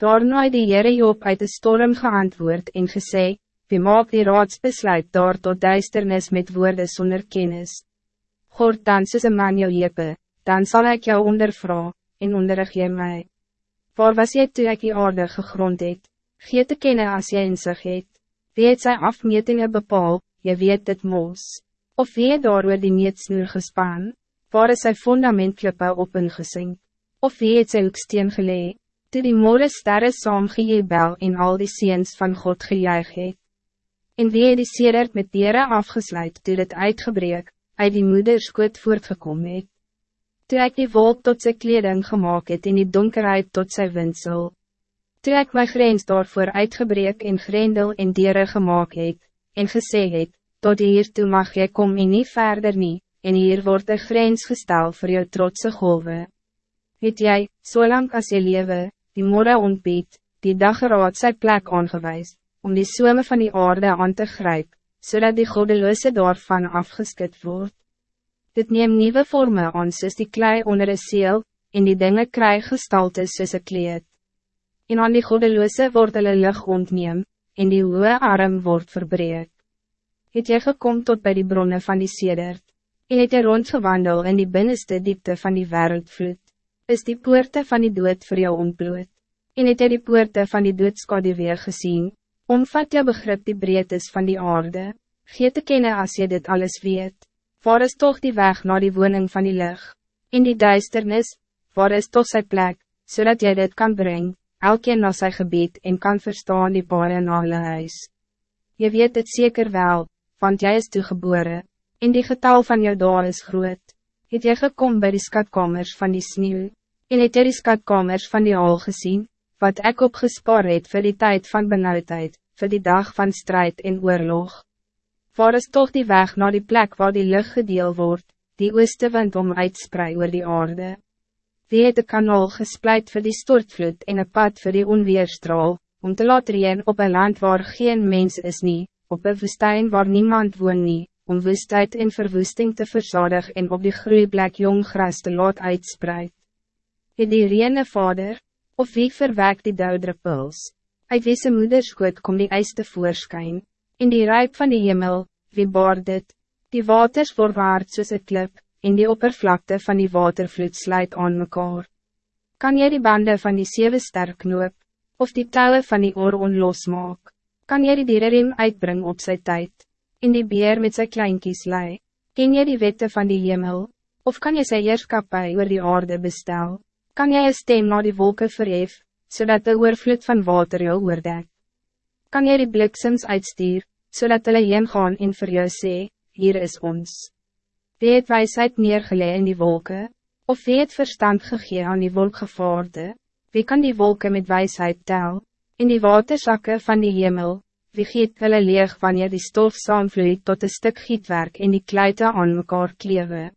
Daarna het die Heere Job uit de storm geantwoord en gesê, wie maak die raadsbesluit daar tot duisternis met woorden zonder kennis. God dan soos een man jou jepe, dan zal ik jou ondervra, en onderrig jy my. Waar was jy toe ek die aarde gegrond het? Gee te kennen as jy in sig het. Wie het sy afmetingen bepaal, jy weet het mos. Of wie het daar oor die meetsnoer gespaan? Waar is sy fundamentklippe op ingesink? Of wie het sy hoeksteen gelee? Toe die moore sterre saam gejebel en al die seens van God gejuig het. En wie het die sedert met dieren afgesluit toe dit uitgebreek, uit die moederskoot voortgekom het. Toe ek die wolk tot sy kleding gemaakt het en die donkerheid tot sy winsel. Toe ek my grens daarvoor uitgebreek en grendel en dieren gemaakt het, en gesê het, tot hier toe mag jy kom en nie verder nie, en hier wordt een grens gestel voor jou trotse golven. Het jy, zolang als je lewe, die morgen ontbied, die dageraad sy plek aangewijs, om die sweme van die aarde aan te grijpen, zodat die godeloze daarvan afgeskit wordt. Dit neem nieuwe vormen aan soos die klei onder een seel, en die dingen kry gestalte soos een kleed. En aan die godeloze word hulle lig ontneem, en die hoge arm wordt verbreek. Het jy gekom tot bij die bronnen van die sedert, en het jy rondgewandel in die binnenste diepte van die wereldvloed, is die poorte van die dood voor jou ontbloot, en het jy die poorte van die doodskade weer gezien, omvat jou begrip die breedtes van die aarde, gee te kennen als je dit alles weet, waar is toch die weg naar die woning van die lucht, in die duisternis, waar is toch zijn plek, zodat jij dit kan brengen, elkeen naar zijn gebied en kan verstaan die pare na hulle huis. Je weet het zeker wel, want jij is toegeboren, en die getal van jou daar is groot, het jy gekom bij die skatkamers van die sneeuw, en het die skatkamers van die al gezien, wat ik opgespaar het voor die tijd van benauwdheid, voor die dag van strijd en oorlog. Waar is toch die weg naar die plek waar die lucht gedeel wordt, die ooste wind om uitsprei oor die aarde? Wie het de kanaal gespleit voor die stortvloed en een pad voor die onweerstraal, om te laten reen op een land waar geen mens is nie, op een woestijn waar niemand woon nie, om woestheid en verwoesting te verzadig en op die groeiplek jong gras te laat uitspreid het die reene vader, of wie verwekt die doudruppels, uit wie sy moederskoot kom die ijs te voorskyn, in die rijp van die hemel, wie baard dit, die waters voorwaard soos een klip, in die oppervlakte van die watervloed sluit aan mekaar. Kan jy die banden van die zeven sterk knoop, of die touwen van die oor onlosmaak? Kan jy die dierenriem uitbring op zijn tijd, in die beer met zijn kleinkies lei? Ken jy die wette van die hemel, of kan jy sy heerskapie oor die aarde bestel? Kan jij een stem naar die wolken verhef, zodat de oorvloed van water jou oordek? Kan jij die bliksems uitstuur, zodat hulle heen gaan en vir jou sê, hier is ons? Wie het wijsheid neergelee in die wolken? Of wie het verstand gegee aan die wolkgevaarde? Wie kan die wolken met wijsheid tel? In die waterzakken van die hemel, wie giet hulle leeg wanneer die stof saamvloeit tot een stuk gietwerk en die kluiten aan mekaar kleven?